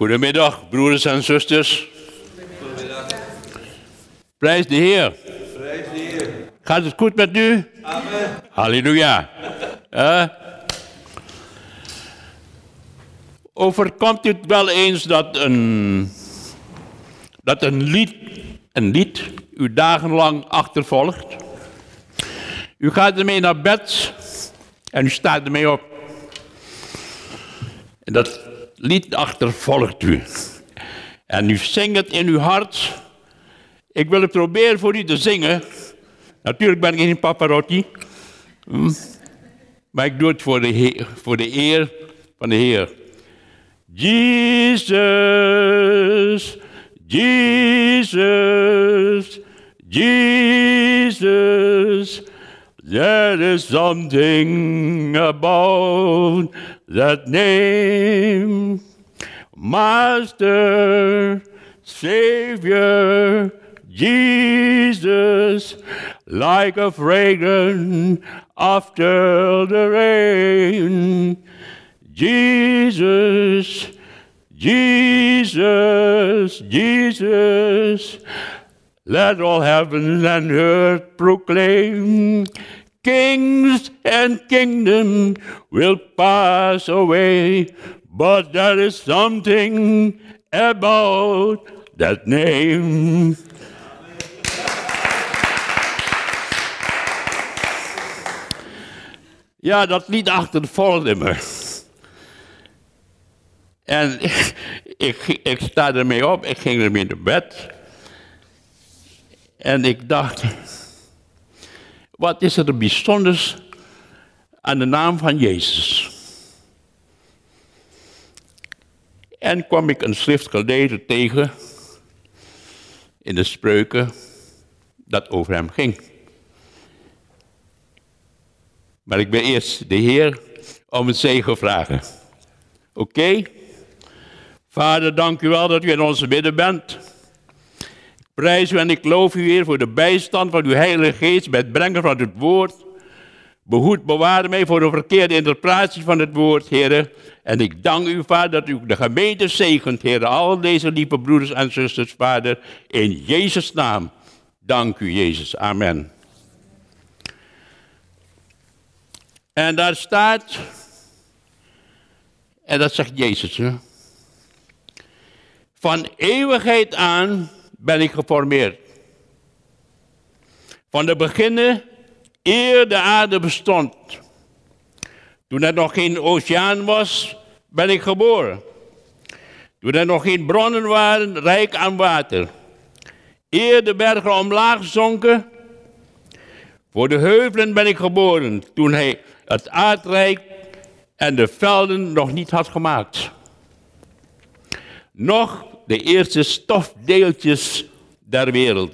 Goedemiddag, broeders en zusters. Prijs de Heer. Prijs de Heer. Gaat het goed met u? Amen. Halleluja. Eh? Overkomt u het wel eens dat een, dat een lied, een lied u dagenlang achtervolgt? U gaat ermee naar bed en u staat ermee op. En dat lied achtervolgt u. En u zingt het in uw hart. Ik wil het proberen voor u te zingen. Natuurlijk ben ik geen Paparotti. Hm. Maar ik doe het voor de, voor de eer van de Heer. Jesus, Jesus, Jesus. There is something about that name. Master, Savior, Jesus, like a fragrance after the rain. Jesus, Jesus, Jesus, let all heaven and earth proclaim. Kings and kingdoms will pass away, but there is something about that name. Ja, dat lied achtervolgde me. En ik, ik, ik sta ermee op, ik ging ermee naar bed. En ik dacht, wat is er bijzonders aan de naam van Jezus? En kwam ik een schriftgeleerde tegen in de spreuken dat over hem ging. Maar ik ben eerst de Heer om het zegen vragen. Oké? Vader, dank u wel dat u in onze midden bent. Prijs u en ik loof u, Heer, voor de bijstand van uw Heilige Geest bij het brengen van het woord. Behoed, bewaar mij voor de verkeerde interpretatie van het woord, Heer. En ik dank u, Vader, dat u de gemeente zegent, Heer. Al deze lieve broeders en zusters, Vader, in Jezus' naam. Dank u, Jezus. Amen. En daar staat, en dat zegt Jezus, hè? van eeuwigheid aan ben ik geformeerd. Van de beginnen, eer de aarde bestond. Toen er nog geen oceaan was, ben ik geboren. Toen er nog geen bronnen waren, rijk aan water. Eer de bergen omlaag zonken, voor de heuvelen ben ik geboren. Toen hij het aardrijk en de velden nog niet had gemaakt. Nog de eerste stofdeeltjes der wereld.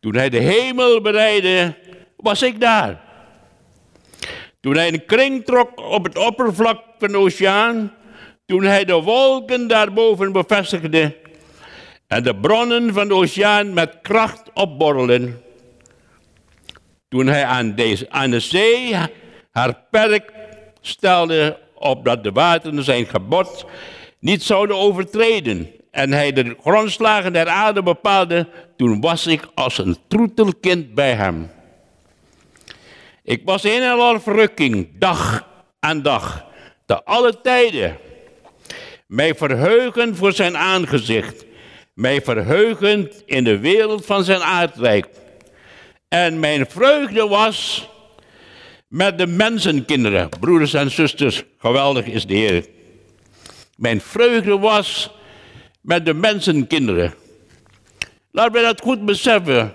Toen hij de hemel bereidde, was ik daar. Toen hij een kring trok op het oppervlak van de oceaan, toen hij de wolken daarboven bevestigde en de bronnen van de oceaan met kracht opborrelen, toen hij aan, deze, aan de zee haar perk stelde opdat de wateren zijn gebod niet zouden overtreden. En hij de grondslagen der aarde bepaalde, toen was ik als een troetelkind bij hem. Ik was in en al verrukking, dag aan dag, te alle tijden. Mij verheugen voor zijn aangezicht, mij verheugend in de wereld van zijn aardrijk. En mijn vreugde was met de mensenkinderen, broeders en zusters, geweldig is de Heer. Mijn vreugde was met de mensenkinderen. Laten we dat goed beseffen.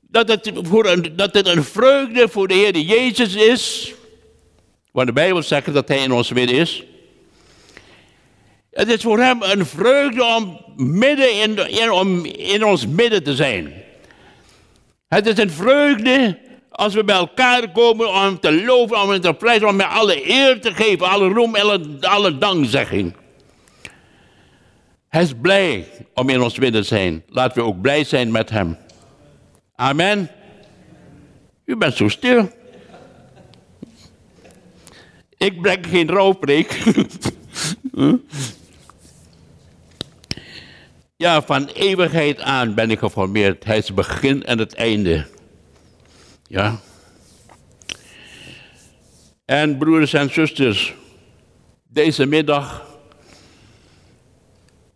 Dat het, voor een, dat een vreugde voor de Heer Jezus is. Want de Bijbel zegt dat Hij in ons midden is. Het is voor Hem een vreugde om midden in, in, om in ons midden te zijn. Het is een vreugde als we bij elkaar komen om hem te loven, om te prijzen, om hem alle eer te geven, alle roem, alle, alle dankzegging. Hij is blij om in ons midden te zijn. Laten we ook blij zijn met hem. Amen. U bent zo stil. Ik breng geen rouwpreek. ja, van eeuwigheid aan ben ik geformeerd. Hij is het begin en het einde. Ja. En broeders en zusters, deze middag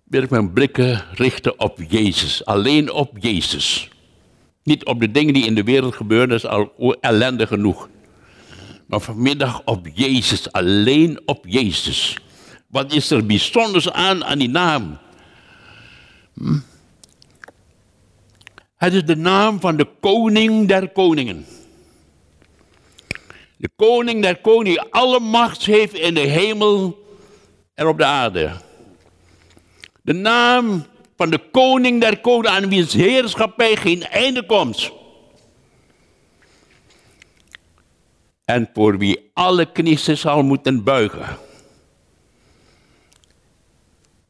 wil ik mijn blikken richten op Jezus. Alleen op Jezus. Niet op de dingen die in de wereld gebeuren, dat is al ellende genoeg. Maar vanmiddag op Jezus, alleen op Jezus. Wat is er bijzonders aan aan die naam? Hm? Het is de naam van de koning der koningen. De koning der koningen, alle macht heeft in de hemel en op de aarde. De naam van de koning der koningen aan wiens heerschappij geen einde komt. En voor wie alle knieën zal moeten buigen.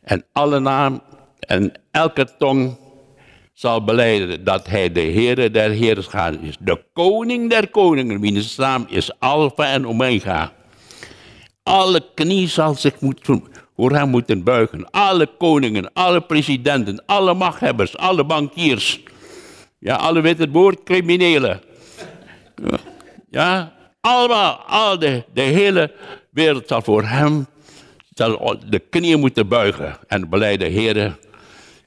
En alle naam en elke tong zal beleiden dat hij de Heere der Heerscharen is. De koning der koningen, wiens naam is Alpha en Omega. Alle knie zal zich moeten, voor hem moeten buigen. Alle koningen, alle presidenten, alle machthebbers, alle bankiers. Ja, alle witte criminelen. Ja, allemaal, al de, hele wereld zal voor hem de knieën moeten buigen en beleiden, Heere,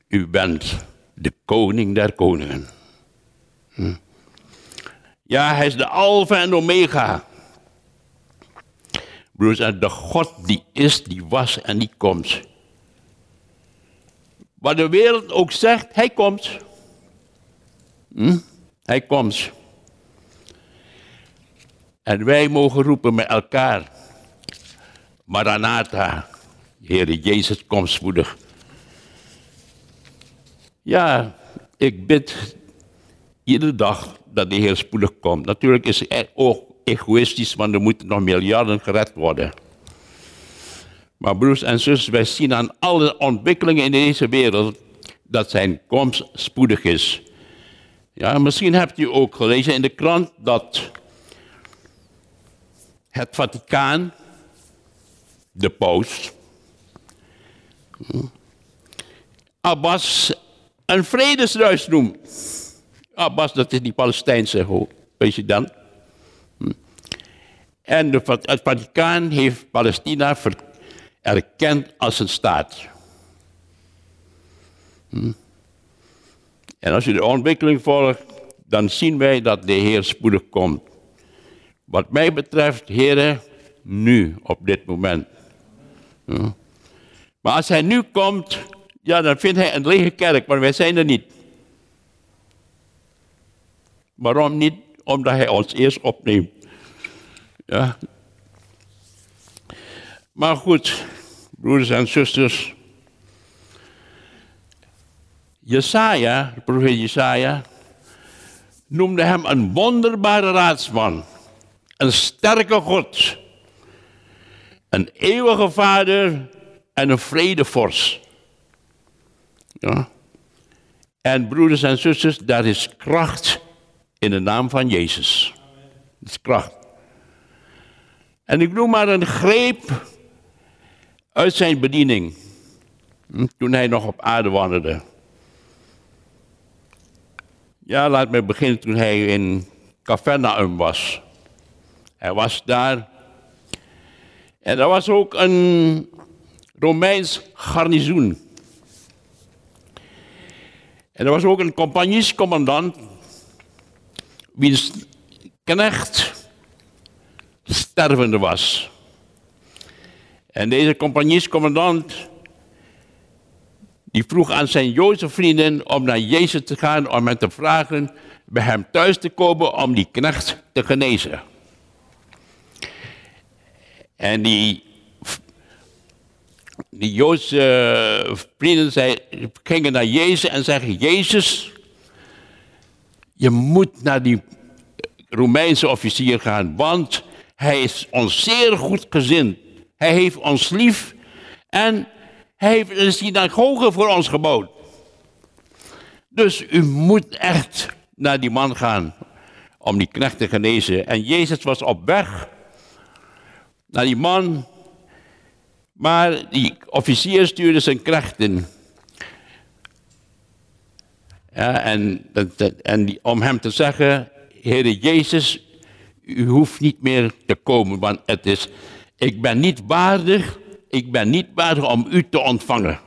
u bent de koning der koningen. Hm. Ja, hij is de alfa en omega. Broers, en de God die is, die was en die komt. Wat de wereld ook zegt, hij komt. Hm? Hij komt. En wij mogen roepen met elkaar. Maranatha, Heere Jezus, kom spoedig. Ja, ik bid iedere dag dat de Heer spoedig komt. Natuurlijk is het ook egoïstisch, want er moeten nog miljarden gered worden. Maar broers en zusters, wij zien aan alle ontwikkelingen in deze wereld dat zijn komst spoedig is. Ja, misschien hebt u ook gelezen in de krant dat het Vaticaan, de paus, Abbas een vredesruis noemt. Abbas, dat is die Palestijnse president. Hm. En het Vaticaan heeft Palestina erkend als een staat. Hm. En als je de ontwikkeling volgt, dan zien wij dat de Heer spoedig komt. Wat mij betreft, heren, nu, op dit moment. Hm. Maar als hij nu komt, ja, dan vindt hij een lege kerk, maar wij zijn er niet. Waarom niet? Omdat hij ons eerst opneemt. Ja. Maar goed, broeders en zusters. Jesaja, de profeet Jesaja, noemde hem een wonderbare raadsman. Een sterke God. Een eeuwige vader en een vredevorst. Ja. En broeders en zusters, daar is kracht in de naam van Jezus. Dat is kracht. En ik noem maar een greep uit zijn bediening. Hm, toen hij nog op aarde wandelde. Ja, laat me beginnen toen hij in Capernaum was. Hij was daar. En er was ook een Romeins garnizoen. En er was ook een compagniescommandant, wiens knecht stervende was. En deze compagniescommandant die vroeg aan zijn Joodse vrienden om naar Jezus te gaan om hem te vragen bij hem thuis te komen om die knecht te genezen. En die die Joodse eh, vrienden zei, gingen naar Jezus en zeggen, Jezus, je moet naar die Romeinse officier gaan, want hij is ons zeer goed gezind. Hij heeft ons lief en hij heeft een synagoge voor ons gebouwd. Dus u moet echt naar die man gaan om die knecht te genezen. En Jezus was op weg naar die man. Maar die officier stuurde zijn krachten. Ja, en, en om hem te zeggen, Heer Jezus, u hoeft niet meer te komen, want het is, ik ben niet waardig, ik ben niet waardig om u te ontvangen.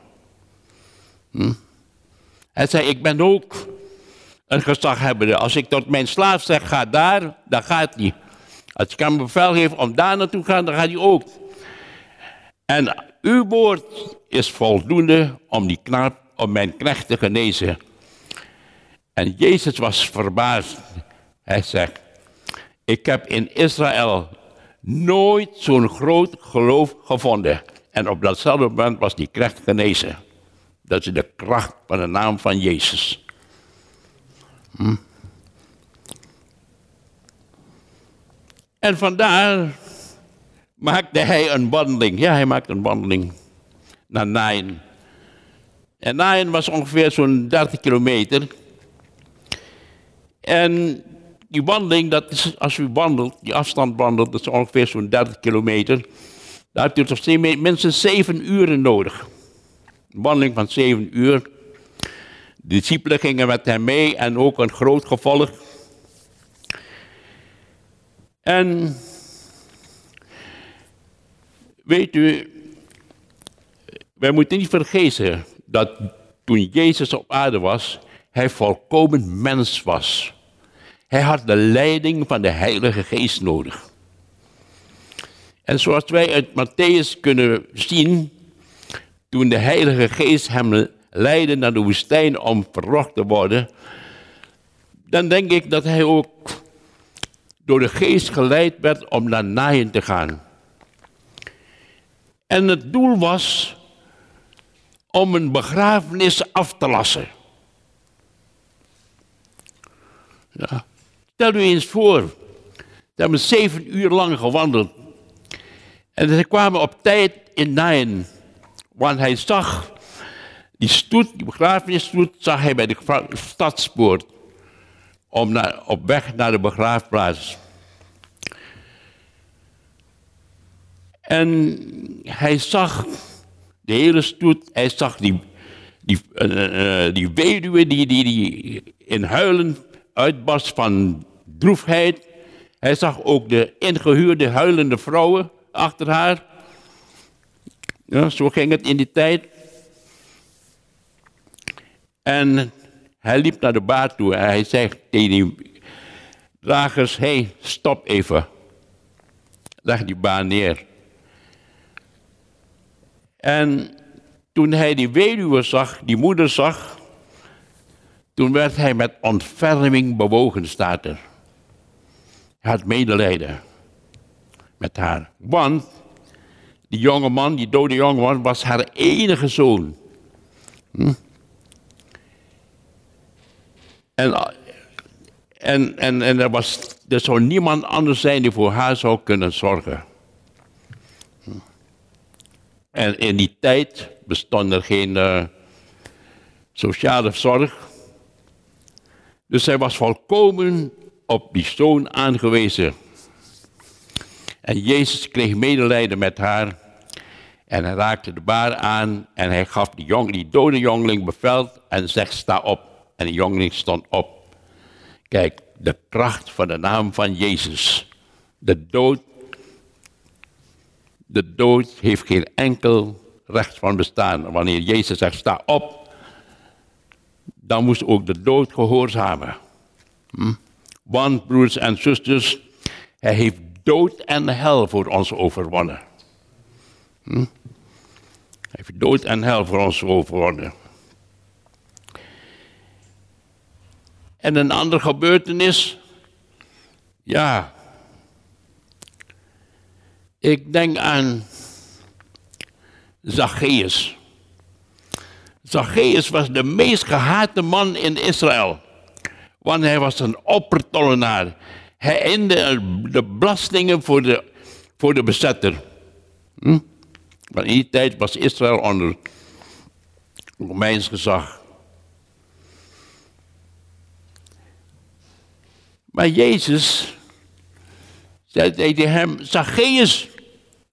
Hm? Hij zei, ik ben ook een gezaghebbende. Als ik tot mijn slaaf zeg, ga daar, dan gaat hij. Als ik hem bevel geef om daar naartoe te gaan, dan gaat hij ook. En uw woord is voldoende om die knaap, om mijn knecht te genezen. En Jezus was verbaasd. Hij zegt, ik heb in Israël nooit zo'n groot geloof gevonden. En op datzelfde moment was die knecht genezen. Dat is de kracht van de naam van Jezus. Hm. En vandaar maakte hij een wandeling. Ja, hij maakte een wandeling naar Nain. En Nain was ongeveer zo'n 30 kilometer. En die wandeling, dat is, als u wandelt, die afstand wandelt, dat is ongeveer zo'n 30 kilometer. Daar hebt u toch minstens 7 uren nodig. Een wandeling van 7 uur. De discipelen gingen met hem mee en ook een groot gevolg. En weet u, wij moeten niet vergeten dat toen Jezus op aarde was, hij volkomen mens was. Hij had de leiding van de Heilige Geest nodig. En zoals wij uit Matthäus kunnen zien, toen de Heilige Geest hem leidde naar de woestijn om verrocht te worden, dan denk ik dat hij ook door de Geest geleid werd om naar Naaien te gaan. En het doel was om een begrafenis af te lassen. Stel u eens voor, ze hebben zeven uur lang gewandeld. En ze kwamen op tijd in Naaien. Want hij zag die stoet, die begrafenisstoet, zag hij bij de stadspoort. Om naar, op weg naar de begraafplaats. En hij zag de hele stoet, hij zag die, die, uh, uh, die weduwe die, die, die in huilen uitbarst van droefheid. Hij zag ook de ingehuurde huilende vrouwen achter haar. Ja, zo ging het in die tijd. En hij liep naar de baard toe en hij zegt tegen die dragers, hé, hey, stop even. Leg die baan neer. En toen hij die weduwe zag, die moeder zag, toen werd hij met ontferming bewogen, staat er. Hij had medelijden met haar. Want die jonge man, die dode jonge man, was haar enige zoon. Hm? En, en, en, en er, was, er zou niemand anders zijn die voor haar zou kunnen zorgen. En in die tijd bestond er geen uh, sociale zorg. Dus zij was volkomen op die zoon aangewezen. En Jezus kreeg medelijden met haar. En hij raakte de baar aan en hij gaf die, jong, die dode jongeling bevel en zegt sta op. En de jongeling stond op. Kijk, de kracht van de naam van Jezus. De dood, de dood heeft geen enkel recht van bestaan. Wanneer Jezus zegt sta op, dan moest ook de dood gehoorzamen. Hm? Want, broers en zusters, hij heeft dood en hel voor ons overwonnen. Hm? Hij heeft dood en hel voor ons overwonnen. En een andere gebeurtenis, ja, ik denk aan Zacchaeus. Zacchaeus was de meest gehate man in Israël. Want hij was een oppertollenaar. Hij inde de belastingen voor de, voor de bezetter. Hm? In die tijd was Israël onder Romeins gezag. Maar Jezus zei tegen hem, Zacchaeus,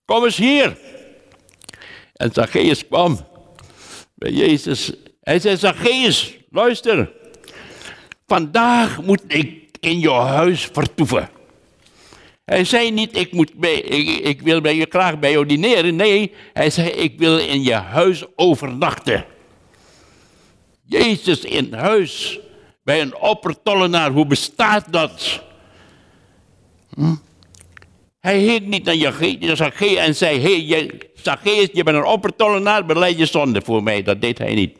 kom eens hier. En Zacchaeus kwam bij Jezus. Hij zei, Zacchaeus, luister. Vandaag moet ik in je huis vertoeven. Hij zei niet, ik, moet bij, ik, ik wil bij je graag bij jou dineren. Nee, hij zei, ik wil in je huis overnachten. Jezus in huis bij een oppertollenaar, hoe bestaat dat? Hm? Hij heet niet naar Zacchaeus en zei, hé, hey, Zacchaeus, je bent een oppertollenaar, beleid je zonde voor mij. Dat deed hij niet.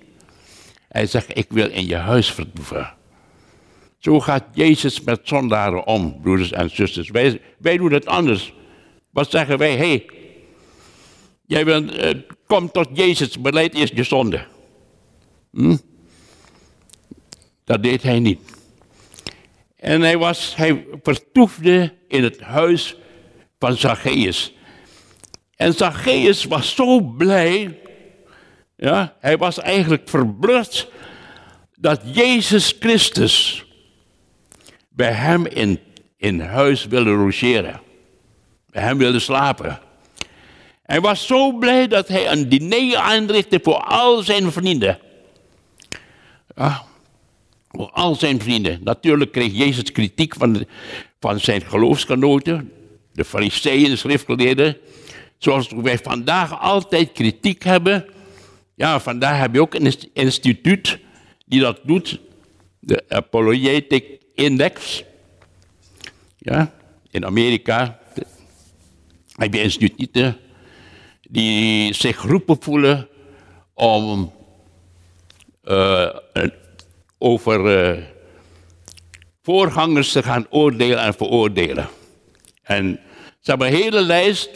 Hij zegt, ik wil in je huis vertoeven. Zo gaat Jezus met zondaren om, broeders en zusters. Wij, wij doen het anders. Wat zeggen wij? Hé, hey, jij wil, uh, kom tot Jezus, beleid eerst je zonde. Hm? Dat deed hij niet. En hij, was, hij vertoefde in het huis van Zacchaeus. En Zacchaeus was zo blij, ja, hij was eigenlijk verbluft dat Jezus Christus bij hem in, in huis wilde logeren. Bij hem wilde slapen. Hij was zo blij dat hij een diner aanrichtte voor al zijn vrienden. Voor al zijn vrienden. Natuurlijk kreeg Jezus kritiek van, van zijn geloofsgenoten, de fariseeën, de schriftgeleerden. Zoals wij vandaag altijd kritiek hebben. Ja, vandaag heb je ook een instituut die dat doet. De Apologetic Index. Ja, in Amerika heb je instituten die zich geroepen voelen om uh, over uh, voorgangers te gaan oordelen en veroordelen. En ze hebben een hele lijst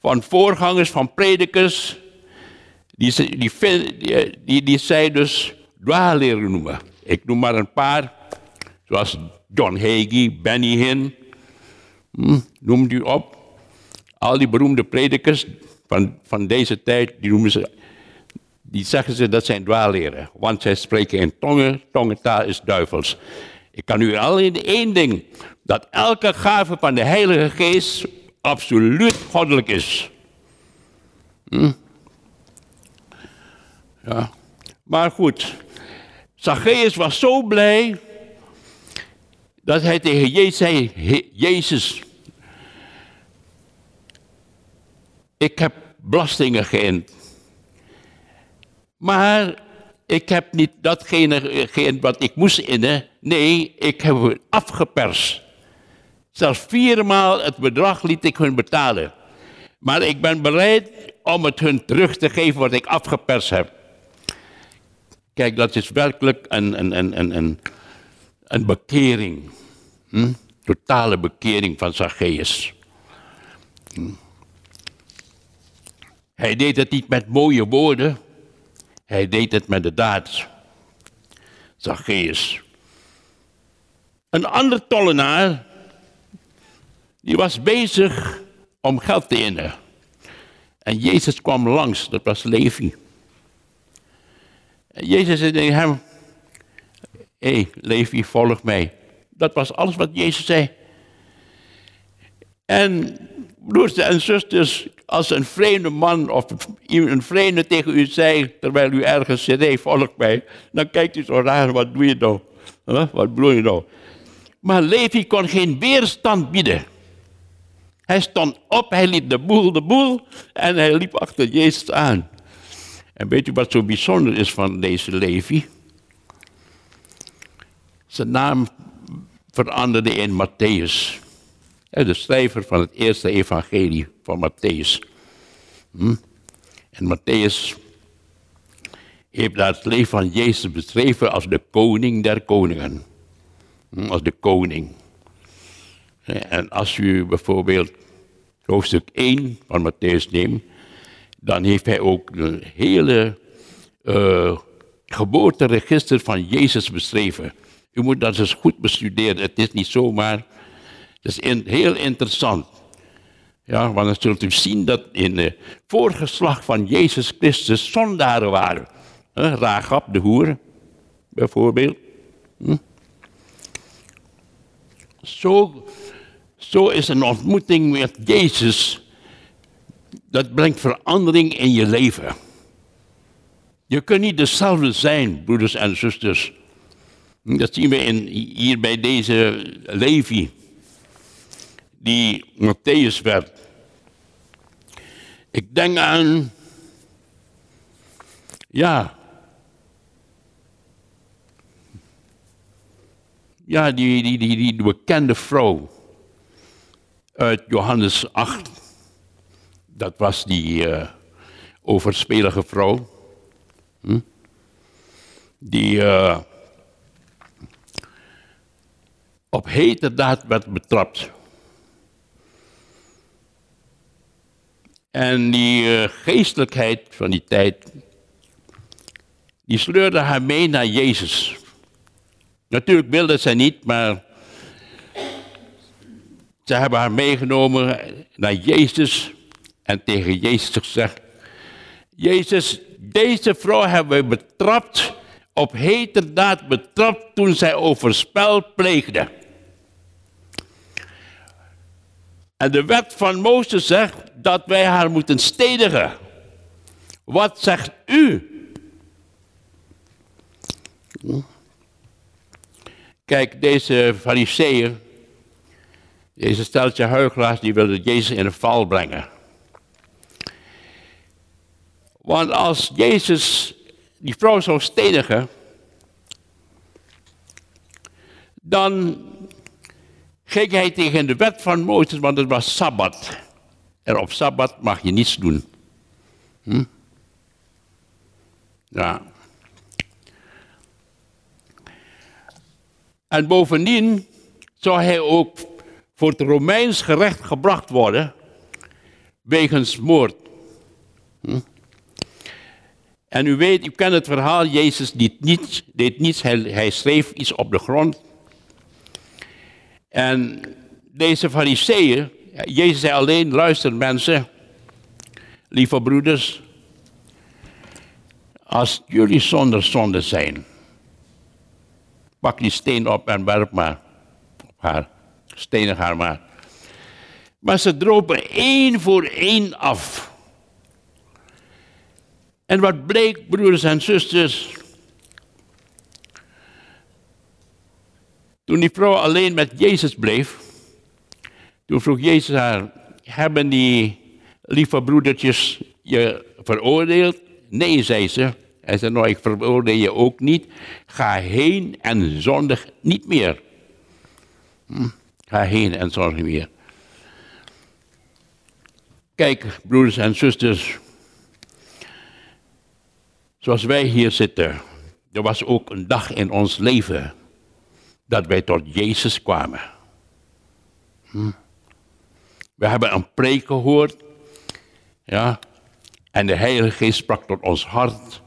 van voorgangers, van predikers, die, die, die, die zij dus dwaaleren noemen. Ik noem maar een paar, zoals John Hagee, Benny Hinn, hm, noemt u op. Al die beroemde predikers van, van deze tijd, die noemen ze die zeggen ze dat zijn dwaalleren. Want zij spreken in tongen, tongentaal is duivels. Ik kan u alleen één ding, dat elke gave van de Heilige Geest absoluut goddelijk is. Hm? Ja. Maar goed, Zacchaeus was zo blij dat hij tegen Jezus zei, Jezus, ik heb belastingen geïnd maar ik heb niet datgene wat ik moest innen. Nee, ik heb afgeperst. Zelfs viermaal het bedrag liet ik hun betalen. Maar ik ben bereid om het hun terug te geven wat ik afgeperst heb. Kijk, dat is werkelijk een, een, een, een, een bekering. Hm? Totale bekering van Zacchaeus. Hm? Hij deed het niet met mooie woorden. Hij deed het met de daad. Zacchaeus. Een ander tollenaar, die was bezig om geld te innen. En Jezus kwam langs, dat was Levi. En Jezus zei tegen hem, hé hey, Levi, volg mij. Dat was alles wat Jezus zei. En broers en zusters, als een vreemde man of een vreemde tegen u zei, terwijl u ergens zit, hey, volg mij, dan kijkt u zo raar, wat doe je nou? Wat bedoel je nou? Maar Levi kon geen weerstand bieden. Hij stond op, hij liep de boel, de boel, en hij liep achter Jezus aan. En weet u wat zo bijzonder is van deze Levi? Zijn naam veranderde in Matthäus. De schrijver van het eerste evangelie van Matthäus. Hm? En Matthäus heeft daar het leven van Jezus beschreven als de koning der koningen. Hm? Als de koning. En als u bijvoorbeeld hoofdstuk 1 van Matthäus neemt, dan heeft hij ook een hele uh, geboorteregister van Jezus beschreven. U moet dat eens goed bestuderen. Het is niet zomaar dat is heel interessant. Ja, want dan zult u zien dat in de voorgeslag van Jezus Christus zondaren waren. He, de hoer, bijvoorbeeld. Hm? Zo, zo is een ontmoeting met Jezus dat brengt verandering in je leven. Je kunt niet dezelfde zijn, broeders en zusters. Dat zien we in, hier bij deze Levi, die Matthäus werd. Ik denk aan, ja, ja, die, die, die, die bekende vrouw uit Johannes 8. Dat was die uh, overspelige vrouw. Hm? Die uh, op hete daad werd betrapt. En die uh, geestelijkheid van die tijd, die sleurde haar mee naar Jezus. Natuurlijk wilde zij niet, maar ze hebben haar meegenomen naar Jezus en tegen Jezus gezegd: Jezus, deze vrouw hebben we betrapt, op heterdaad betrapt toen zij overspel pleegde. En de wet van Mozes zegt dat wij haar moeten stedigen. Wat zegt u? Kijk, deze fariseeën, deze steltje huigelaars, die wilden Jezus in een val brengen. Want als Jezus die vrouw zou stenigen, dan ging hij tegen de wet van Mozes, want het was Sabbat. En op Sabbat mag je niets doen. Hm? Ja. En bovendien zou hij ook voor het Romeins gerecht gebracht worden wegens moord. Hm? En u weet, u kent het verhaal, Jezus deed niets, deed niets hij, hij schreef iets op de grond. En deze fariseeën, Jezus zei alleen, luister mensen, lieve broeders, als jullie zonder zonde zijn, pak die steen op en werp maar op haar, stenig haar maar. Maar ze dropen één voor één af. En wat bleek, broeders en zusters, toen die vrouw alleen met Jezus bleef, toen vroeg Jezus haar, hebben die lieve broedertjes je veroordeeld? Nee, zei ze. Hij zei, nou, ik veroordeel je ook niet. Ga heen en zondig niet meer. Hm, ga heen en zondig niet meer. Kijk, broeders en zusters, zoals wij hier zitten, er was ook een dag in ons leven dat wij tot Jezus kwamen. Hm. We hebben een preek gehoord, ja, en de Heilige Geest sprak tot ons hart.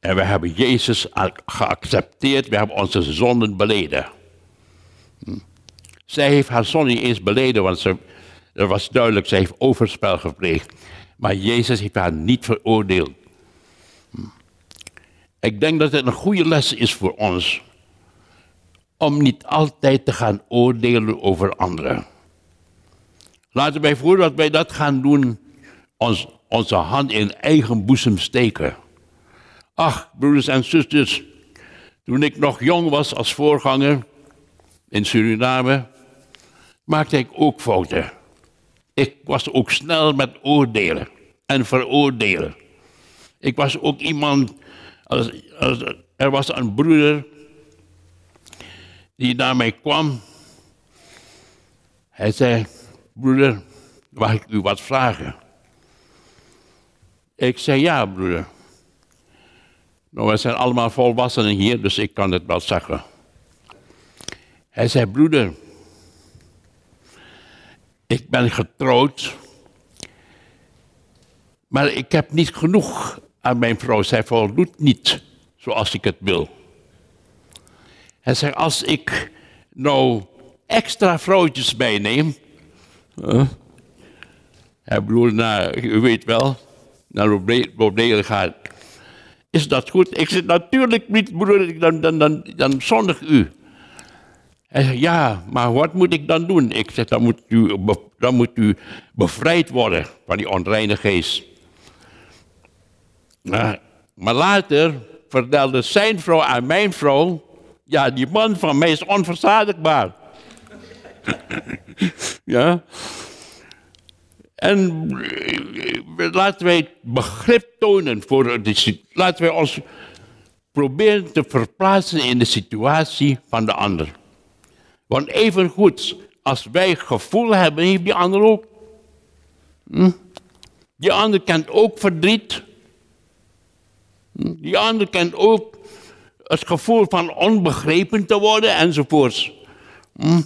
En we hebben Jezus geaccepteerd, we hebben onze zonden beleden. Hm. Zij heeft haar zonde niet eens beleden, want ze, er was duidelijk, zij heeft overspel gepleegd. Maar Jezus heeft haar niet veroordeeld. Hm. Ik denk dat het een goede les is voor ons. Om niet altijd te gaan oordelen over anderen. Laten wij voordat wij dat gaan doen, ons, onze hand in eigen boezem steken. Ach, broeders en zusters, toen ik nog jong was als voorganger in Suriname, maakte ik ook fouten. Ik was ook snel met oordelen en veroordelen. Ik was ook iemand, als, er was een broeder die naar mij kwam. Hij zei, broeder, mag ik u wat vragen? Ik zei, ja, broeder. Nou, we zijn allemaal volwassenen hier, dus ik kan het wel zeggen. Hij zei, broeder, ik ben getrouwd, maar ik heb niet genoeg aan mijn vrouw. Zij voldoet niet zoals ik het wil. Hij zei, als ik nou extra vrouwtjes meeneem, hij bedoelde, nou, u weet wel, naar Robdelen gaat. Is dat goed? Ik zeg, natuurlijk niet, broeder, dan, dan, dan, dan zondig u. Hij zegt, ja, maar wat moet ik dan doen? Ik zeg, dan moet u, dan moet u bevrijd worden van die onreine geest. maar later vertelde zijn vrouw aan mijn vrouw, ja, die man van mij is onverzadigbaar. ja. En eh, laten wij begrip tonen voor de Laten wij ons proberen te verplaatsen in de situatie van de ander. Want even goed, als wij gevoel hebben, heeft die ander ook. Hm? Die ander kent ook verdriet. Hm? Die ander kent ook het gevoel van onbegrepen te worden enzovoorts. Hm?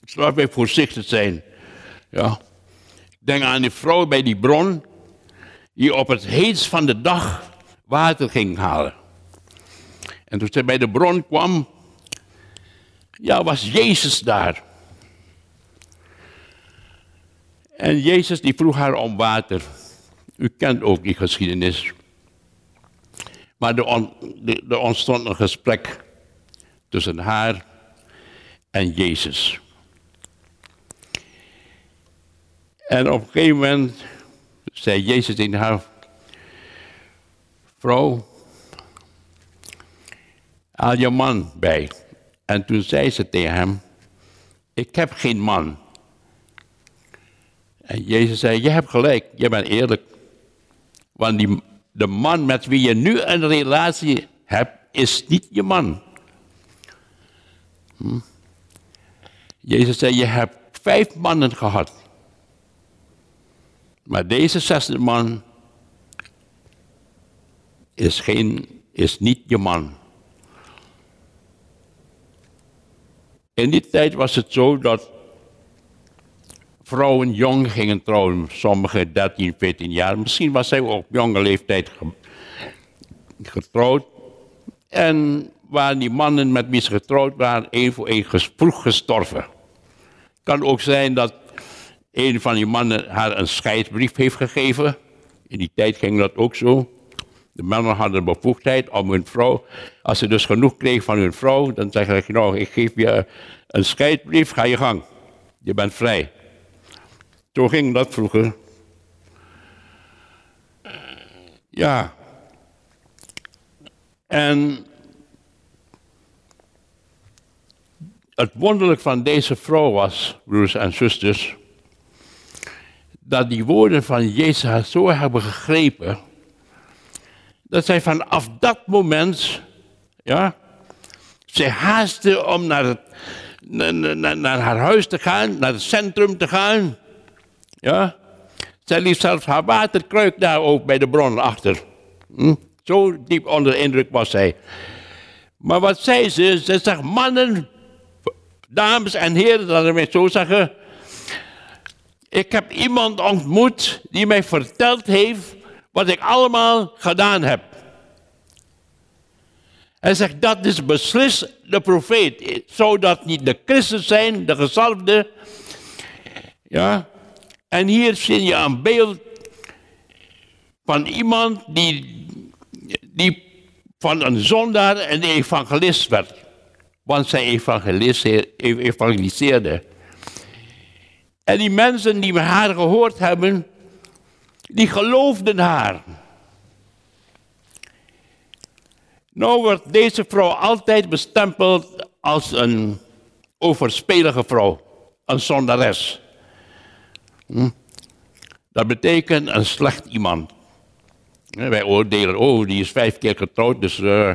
Dus laten wij voorzichtig zijn. Ja. Denk aan die vrouw bij die bron, die op het heetst van de dag water ging halen. En toen ze bij de bron kwam, ja, was Jezus daar. En Jezus die vroeg haar om water. U kent ook die geschiedenis. Maar er, ontstond een gesprek tussen haar en Jezus. En op een gegeven moment zei Jezus in haar, vrouw, haal je man bij. En toen zei ze tegen hem, ik heb geen man. En Jezus zei, je hebt gelijk, je bent eerlijk. Want die, de man met wie je nu een relatie hebt, is niet je man. Hm? Jezus zei, je hebt vijf mannen gehad. Maar deze zesde man is, geen, is niet je man. In die tijd was het zo dat vrouwen jong gingen trouwen, sommige 13, 14 jaar. Misschien was zij op jonge leeftijd getrouwd. En waren die mannen met wie ze getrouwd waren, één voor één vroeg gestorven. Kan ook zijn dat een van die mannen haar een scheidsbrief heeft gegeven. In die tijd ging dat ook zo. De mannen hadden de bevoegdheid om hun vrouw, als ze dus genoeg kregen van hun vrouw, dan zeggen ze, nou, ik geef je een scheidbrief, ga je gang. Je bent vrij. Zo ging dat vroeger. Ja. En het wonderlijk van deze vrouw was, broers en zusters, dat die woorden van Jezus haar zo hebben gegrepen, dat zij vanaf dat moment, ja, zij haastte om naar, naar, naar, haar huis te gaan, naar het centrum te gaan. Ja. Zij liet zelfs haar waterkruik daar ook bij de bron achter. Hm? Zo diep onder de indruk was zij. Maar wat zei ze? Ze zegt, mannen, dames en heren, dat ik zo zeggen. Ik heb iemand ontmoet die mij verteld heeft wat ik allemaal gedaan heb. Hij zegt, dat is beslist de profeet. Zou dat niet de Christus zijn, de gezalfde? Ja. En hier zie je een beeld van iemand die, die van een zondaar een evangelist werd. Want zij evangeliseerde. En die mensen die haar gehoord hebben, die geloofden haar. Nou wordt deze vrouw altijd bestempeld als een overspelige vrouw, een zondares. Hm? Dat betekent een slecht iemand. Wij oordelen, oh, die is vijf keer getrouwd, dus uh,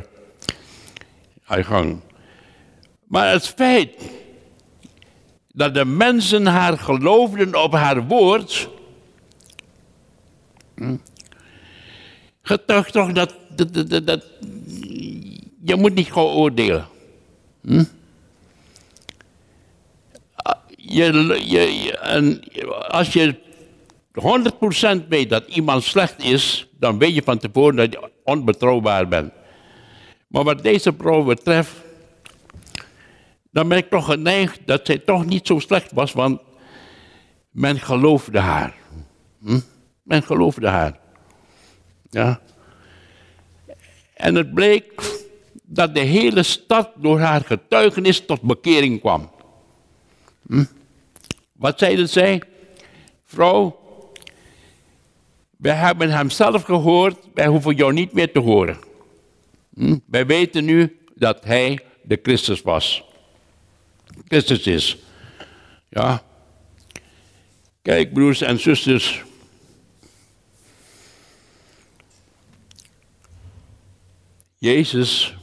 hij gang. Maar het feit dat de mensen haar geloofden op haar woord, hm, getuigt toch dat, dat, dat, je moet niet gewoon oordelen. Hm? Je, je, en als je 100% weet dat iemand slecht is, dan weet je van tevoren dat je onbetrouwbaar bent. Maar wat deze vrouw betreft, dan ben ik toch geneigd dat zij toch niet zo slecht was, want men geloofde haar. Hm? Men geloofde haar. Ja. En het bleek dat de hele stad door haar getuigenis tot bekering kwam. Hm? Wat zeiden zij? Vrouw, wij hebben hem zelf gehoord, wij hoeven jou niet meer te horen. Hm? Wij weten nu dat hij de Christus was. Christus is. Ja. Kijk, broers en zusters. Jezus,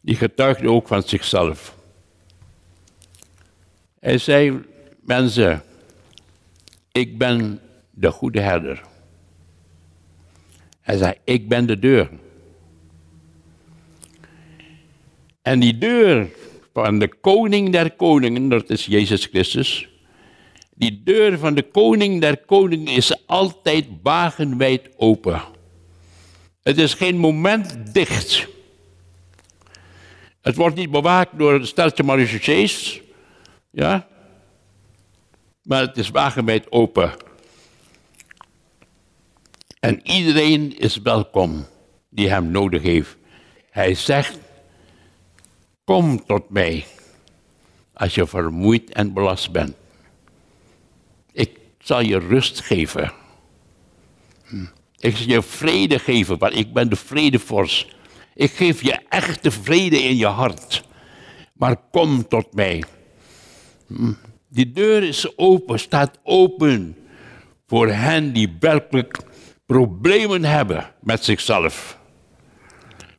die getuigde ook van zichzelf. Hij zei, mensen, ik ben de goede herder. Hij zei, ik ben de deur. En die deur van de koning der koningen, dat is Jezus Christus. Die deur van de koning der koningen is altijd wagenwijd open. Het is geen moment dicht. Het wordt niet bewaakt door een steltje marechaussées. Ja? Maar het is wagenwijd open. En iedereen is welkom die hem nodig heeft. Hij zegt, kom tot mij als je vermoeid en belast bent. Ik zal je rust geven. Hm. Ik zal je vrede geven, want ik ben de vredevorst. Ik geef je echte vrede in je hart. Maar kom tot mij. Hm. Die deur is open, staat open voor hen die werkelijk problemen hebben met zichzelf.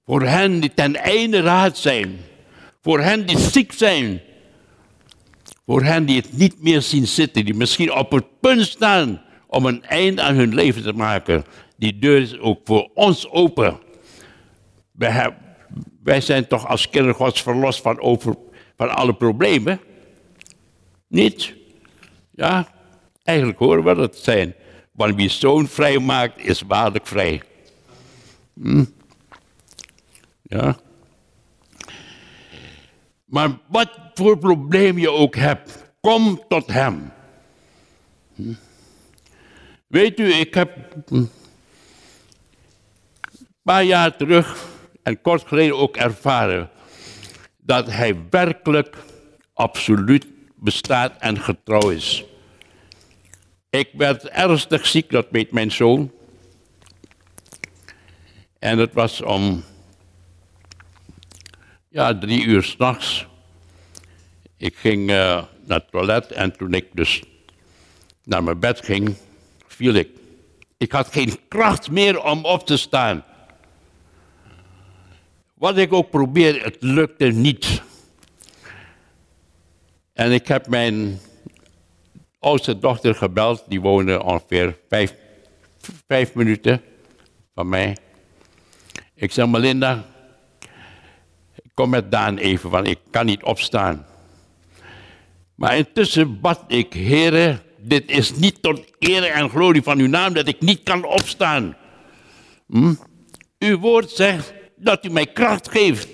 Voor hen die ten einde raad zijn. Voor hen die ziek zijn. Voor hen die het niet meer zien zitten. Die misschien op het punt staan om een eind aan hun leven te maken. Die deur is ook voor ons open. Wij, wij zijn toch als kinderen verlost van, over, van alle problemen? Niet? Ja, eigenlijk horen we dat zijn. Want wie zoon vrij maakt, is waarlijk vrij. Hm? Ja. Maar wat voor probleem je ook hebt, kom tot hem. Hm? Weet u, ik heb een paar jaar terug en kort geleden ook ervaren dat hij werkelijk absoluut bestaat en getrouw is. Ik werd ernstig ziek, dat weet mijn zoon. En het was om ja, drie uur s'nachts. Ik ging uh, naar het toilet en toen ik dus naar mijn bed ging, viel ik. Ik had geen kracht meer om op te staan. Wat ik ook probeerde, het lukte niet. En ik heb mijn oudste dochter gebeld, die woonde ongeveer vijf, vijf minuten van mij. Ik zeg, Melinda, kom met Daan even, want ik kan niet opstaan. Maar intussen bad ik, heren, dit is niet tot eer en glorie van uw naam dat ik niet kan opstaan. Hm? Uw woord zegt dat u mij kracht geeft.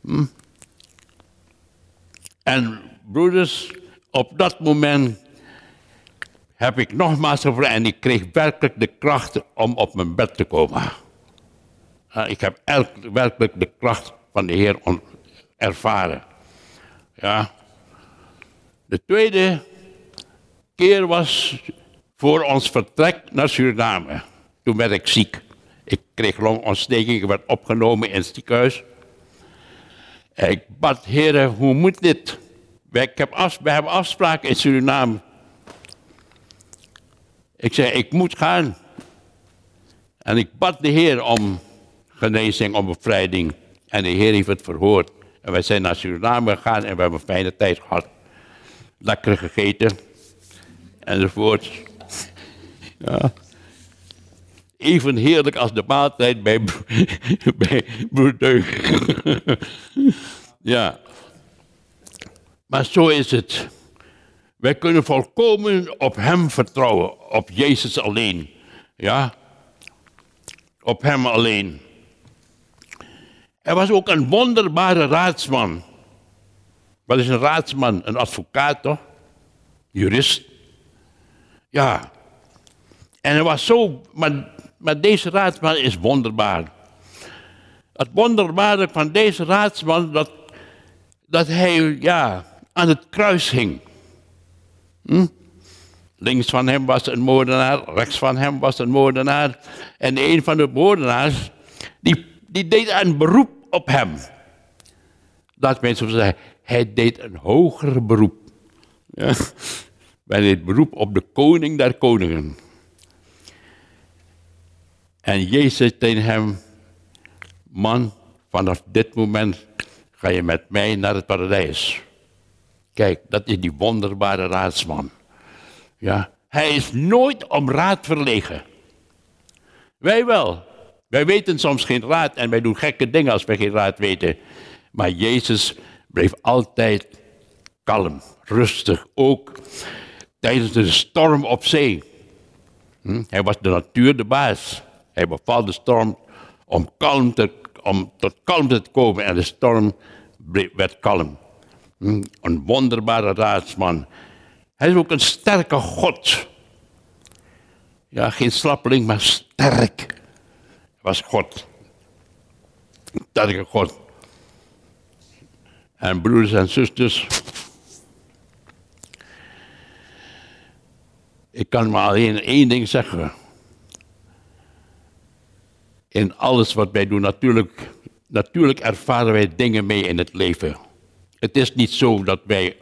Hm? En broeders, op dat moment heb ik nogmaals gevraagd en ik kreeg werkelijk de kracht om op mijn bed te komen. Ik heb werkelijk de kracht van de Heer ervaren. Ja. De tweede keer was voor ons vertrek naar Suriname. Toen werd ik ziek. Ik kreeg longontsteking, ik werd opgenomen in het ziekenhuis. ik bad, heren, hoe moet dit? Wij, heb hebben afspraken in Suriname. Ik zei, ik moet gaan. En ik bad de Heer om genezing, om bevrijding. En de Heer heeft het verhoord. En wij zijn naar Suriname gegaan en we hebben een fijne tijd gehad. Lekker gegeten. Enzovoort. Ja. Even heerlijk als de maaltijd bij, bij broeder Ja. Maar zo is het. Wij kunnen volkomen op Hem vertrouwen, op Jezus alleen. Ja, op Hem alleen. Hij was ook een wonderbare raadsman. Wat is een raadsman? Een advocaat, toch? Jurist. Ja. En hij was zo, maar, maar deze raadsman is wonderbaar. Het wonderbare van deze raadsman, dat, dat hij ja, aan het kruis hing. Hm? Links van hem was een moordenaar, rechts van hem was een moordenaar. En een van de moordenaars, die, die deed een beroep op hem. Laat mensen zeggen, hij deed een hoger beroep. Ja. Hij deed beroep op de koning der koningen. En Jezus tegen hem, man, vanaf dit moment ga je met mij naar het paradijs. Kijk, dat is die wonderbare raadsman. Ja, hij is nooit om raad verlegen. Wij wel. Wij weten soms geen raad en wij doen gekke dingen als wij geen raad weten. Maar Jezus bleef altijd kalm, rustig, ook tijdens de storm op zee. Hm? Hij was de natuur de baas. Hij beval de storm om, kalm te, om tot kalmte te komen en de storm werd kalm. Hm? Een wonderbare raadsman. Hij is ook een sterke God. Ja, geen slappeling, maar sterk. Was God. Sterke God. En broeders en zusters. Ik kan maar alleen één ding zeggen. In alles wat wij doen, natuurlijk, natuurlijk ervaren wij dingen mee in het leven. Het is niet zo dat wij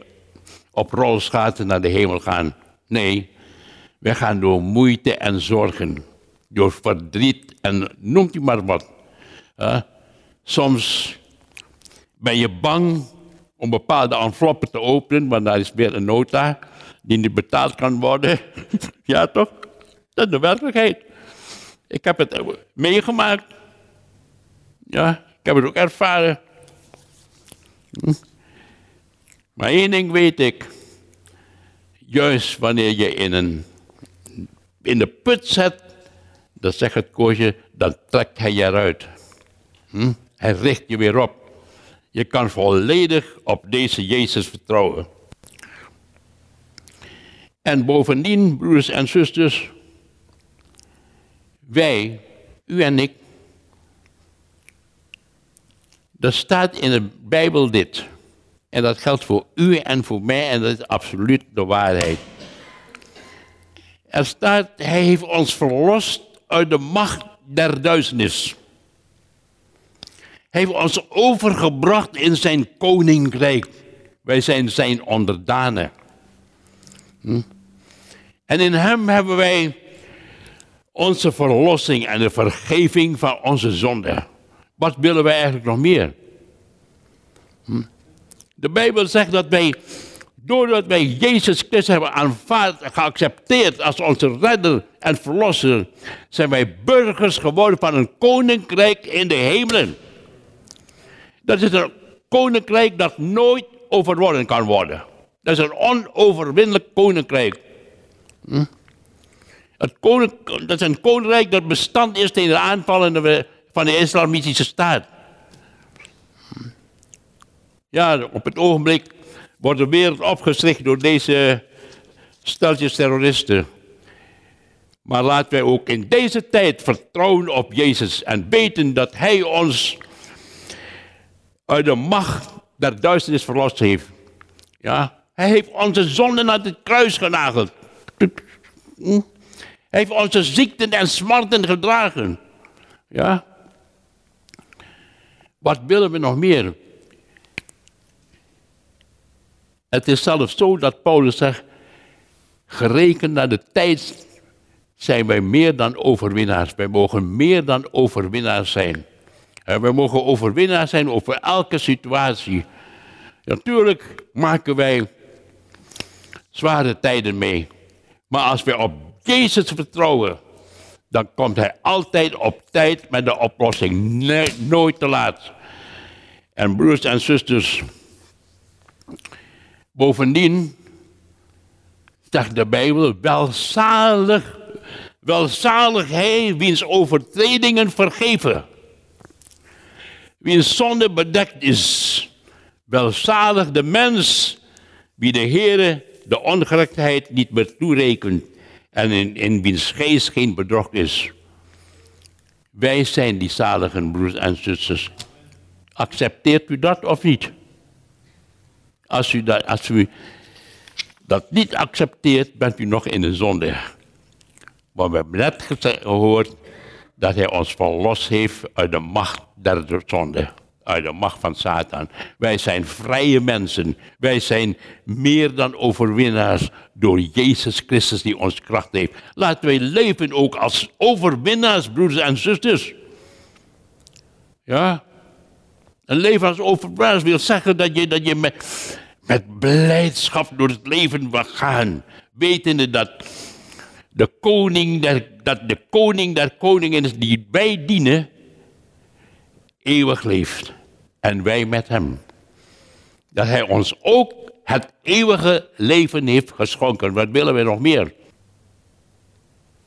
op rolschaten naar de hemel gaan. Nee, wij gaan door moeite en zorgen, door verdriet en noemt u maar wat. soms ben je bang om bepaalde enveloppen te openen, want daar is weer een nota die niet betaald kan worden. ja, toch? Dat is de werkelijkheid. Ik heb het meegemaakt. Ja, ik heb het ook ervaren. Hm. Maar één ding weet ik. Juist wanneer je in, een, in de put zet, dan zegt het koosje, dan trekt hij je eruit. Hm? Hij richt je weer op. Je kan volledig op deze Jezus vertrouwen. En bovendien, broers en zusters, wij, u en ik, er staat in de Bijbel dit. En dat geldt voor u en voor mij en dat is absoluut de waarheid. Er staat, hij heeft ons verlost uit de macht der duisternis. Hij heeft ons overgebracht in zijn koninkrijk. Wij zijn zijn onderdanen. Hm? En in hem hebben wij onze verlossing en de vergeving van onze zonden. Wat willen wij eigenlijk nog meer? Hm? De Bijbel zegt dat wij, doordat wij Jezus Christus hebben aanvaard en geaccepteerd als onze redder en verlosser, zijn wij burgers geworden van een koninkrijk in de hemelen. Dat is een koninkrijk dat nooit overwonnen kan worden. Dat is een onoverwinnelijk koninkrijk. Hm? Het dat is een koninkrijk dat bestand is tegen de aanvallen van de islamitische staat. Ja, op het ogenblik wordt de wereld opgeschrikt door deze steltjes terroristen. Maar laten wij ook in deze tijd vertrouwen op Jezus en weten dat Hij ons uit de macht der duisternis verlost heeft. Ja, Hij heeft onze zonden aan het kruis genageld. Heeft onze ziekten en smarten gedragen. Ja. Wat willen we nog meer? Het is zelfs zo dat Paulus zegt, gerekend naar de tijd zijn wij meer dan overwinnaars. Wij mogen meer dan overwinnaars zijn. En we mogen overwinnaars zijn over elke situatie. Natuurlijk maken wij zware tijden mee. Maar als we op Jezus vertrouwen, dan komt Hij altijd op tijd met de oplossing. nooit te laat. En broers en zusters, Bovendien zegt de Bijbel, welzalig, welzalig hij wiens overtredingen vergeven, wiens zonde bedekt is. Welzalig de mens wie de Heere de ongerechtigheid niet meer toerekent en in, in wiens geest geen bedrog is. Wij zijn die zaligen, broers en zusters. Accepteert u dat of niet? Als u dat, als u dat niet accepteert, bent u nog in de zonde. Maar we hebben net gehoord dat hij ons verlost heeft uit de macht der zonde. Uit de macht van Satan. Wij zijn vrije mensen. Wij zijn meer dan overwinnaars door Jezus Christus die ons kracht heeft. Laten wij leven ook als overwinnaars, broeders en zusters. Ja? Een leven als overwinnaars wil zeggen dat je, dat je met, met blijdschap door het leven wil gaan. Wetende dat de koning dat de koning der koningen is die wij dienen, eeuwig leeft. En wij met hem. Dat hij ons ook het eeuwige leven heeft geschonken. Wat willen we nog meer?